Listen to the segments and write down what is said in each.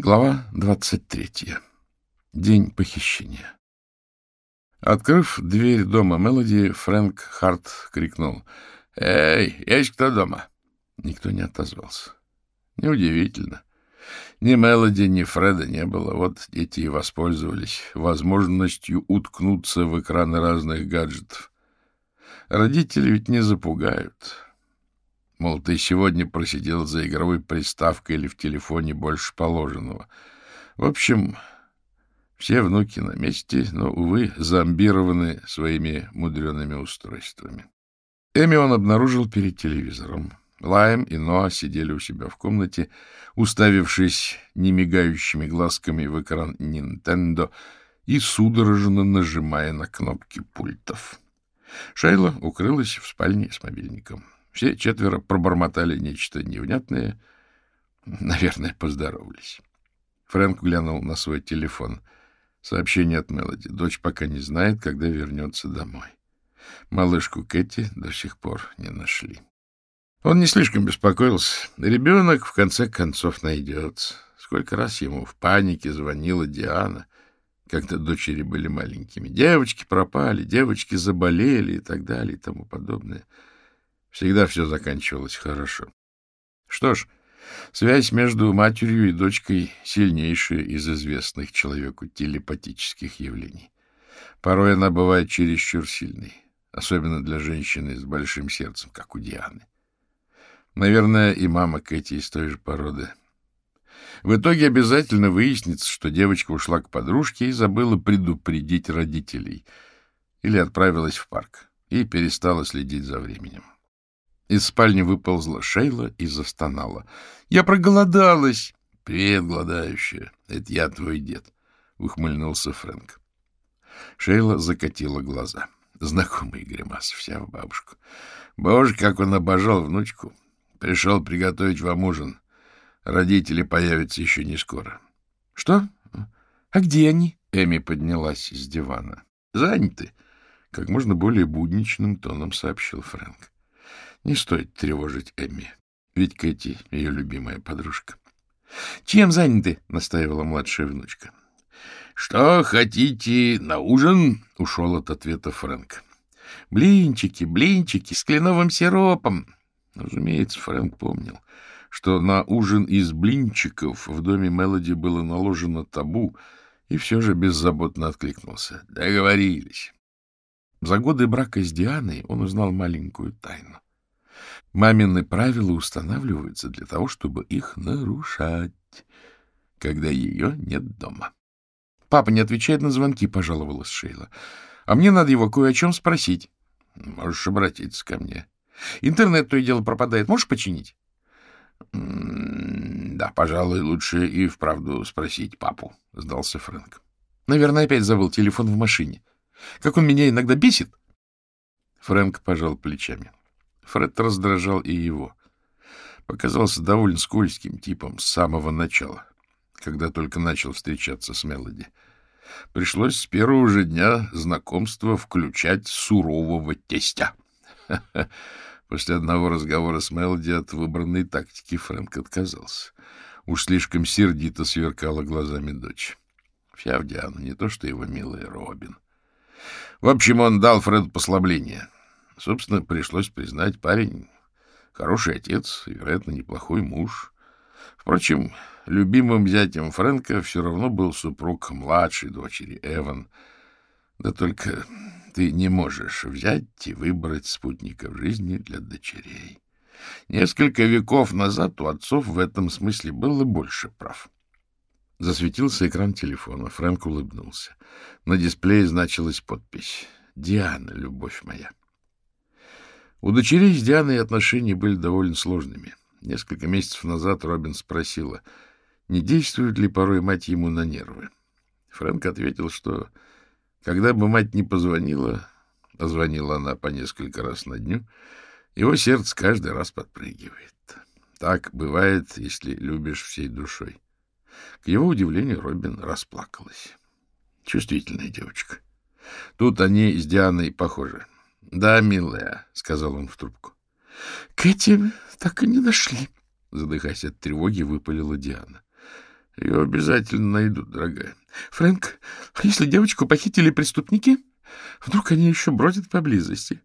Глава двадцать третья. День похищения. Открыв дверь дома Мелоди, Фрэнк Харт крикнул. — Эй, есть кто дома? Никто не отозвался. Неудивительно. Ни Мелоди, ни Фреда не было. Вот дети и воспользовались возможностью уткнуться в экраны разных гаджетов. Родители ведь не запугают. Мол, ты сегодня просидел за игровой приставкой или в телефоне больше положенного. В общем, все внуки на месте, но, увы, зомбированы своими мудреными устройствами. Эми он обнаружил перед телевизором. Лайм и Ноа сидели у себя в комнате, уставившись немигающими глазками в экран Nintendo и судорожно нажимая на кнопки пультов. Шейла укрылась в спальне с мобильником. Все четверо пробормотали нечто невнятное. Наверное, поздоровались. Фрэнк глянул на свой телефон. Сообщение от Мелоди. Дочь пока не знает, когда вернется домой. Малышку Кэти до сих пор не нашли. Он не слишком беспокоился. Ребенок, в конце концов, найдется. Сколько раз ему в панике звонила Диана, когда дочери были маленькими. Девочки пропали, девочки заболели и так далее и тому подобное. — Всегда все заканчивалось хорошо. Что ж, связь между матерью и дочкой сильнейшая из известных человеку телепатических явлений. Порой она бывает чересчур сильной, особенно для женщины с большим сердцем, как у Дианы. Наверное, и мама Кэти из той же породы. В итоге обязательно выяснится, что девочка ушла к подружке и забыла предупредить родителей или отправилась в парк и перестала следить за временем. Из спальни выползла Шейла и застонала. — Я проголодалась! — Привет, голодающая. Это я твой дед, — ухмыльнулся Фрэнк. Шейла закатила глаза. Знакомый гримас, вся в бабушку. Боже, как он обожал внучку. Пришел приготовить вам ужин. Родители появятся еще не скоро. — Что? А где они? Эми поднялась с дивана. — Заняты, — как можно более будничным тоном сообщил Фрэнк. Не стоит тревожить Эмми, ведь Кэти — ее любимая подружка. — Чем заняты? — настаивала младшая внучка. — Что хотите на ужин? — ушел от ответа Фрэнк. — Блинчики, блинчики с кленовым сиропом. Разумеется, Фрэнк помнил, что на ужин из блинчиков в доме Мелоди было наложено табу, и все же беззаботно откликнулся. Договорились. За годы брака с Дианой он узнал маленькую тайну. Мамины правила устанавливаются для того, чтобы их нарушать, когда ее нет дома. — Папа не отвечает на звонки, — пожаловалась Шейла. — А мне надо его кое о чем спросить. — Можешь обратиться ко мне. — Интернет то и дело пропадает. Можешь починить? — Да, пожалуй, лучше и вправду спросить папу, — сдался Фрэнк. — Наверное, опять забыл телефон в машине. Как он меня иногда бесит. Фрэнк пожал плечами. — Фред раздражал и его. Показался довольно скользким типом с самого начала, когда только начал встречаться с Мелоди. Пришлось с первого же дня знакомства включать сурового тестя. После одного разговора с Мелоди от выбранной тактики Фрэнк отказался. Уж слишком сердито сверкала глазами дочь. Диану, не то что его милый Робин. В общем, он дал Фреду послабление. Собственно, пришлось признать, парень хороший отец и, вероятно, неплохой муж. Впрочем, любимым зятем Фрэнка все равно был супруг младшей дочери Эван. Да только ты не можешь взять и выбрать спутника в жизни для дочерей. Несколько веков назад у отцов в этом смысле было больше прав. Засветился экран телефона. Фрэнк улыбнулся. На дисплее значилась подпись «Диана, любовь моя». У дочерей с Дианой отношения были довольно сложными. Несколько месяцев назад Робин спросила, не действует ли порой мать ему на нервы. Фрэнк ответил, что когда бы мать не позвонила, а звонила она по несколько раз на дню, его сердце каждый раз подпрыгивает. Так бывает, если любишь всей душой. К его удивлению Робин расплакалась. Чувствительная девочка. Тут они с Дианой похожи. — Да, милая, — сказал он в трубку. — Кэти так и не нашли, — задыхаясь от тревоги, выпалила Диана. Ее обязательно найдут, дорогая. Фрэнк, если девочку похитили преступники, вдруг они еще бродят поблизости.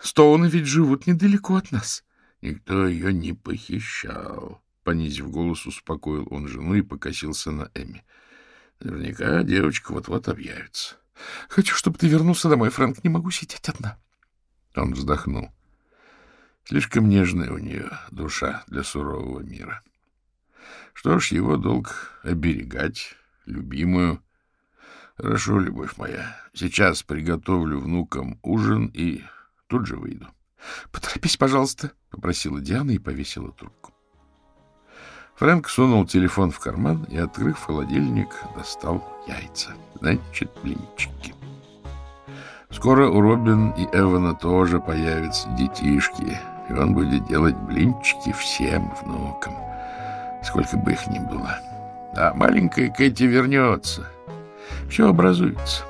Стоуны ведь живут недалеко от нас. Никто ее не похищал. Понизив голос, успокоил он жену и покосился на Эми. Наверняка девочка вот-вот объявится. — Хочу, чтобы ты вернулся домой, Фрэнк. Не могу сидеть одна. Он вздохнул. Слишком нежная у нее душа для сурового мира. Что ж, его долг — оберегать любимую. Хорошо, любовь моя. Сейчас приготовлю внукам ужин и тут же выйду. — Поторопись, пожалуйста, — попросила Диана и повесила трубку. Фрэнк сунул телефон в карман и, открыв холодильник, достал яйца. Значит, блинчики. Скоро у Робин и Эвана тоже появятся детишки, и он будет делать блинчики всем внукам, сколько бы их ни было. А маленькая Кэти вернется. Все образуется.